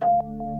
you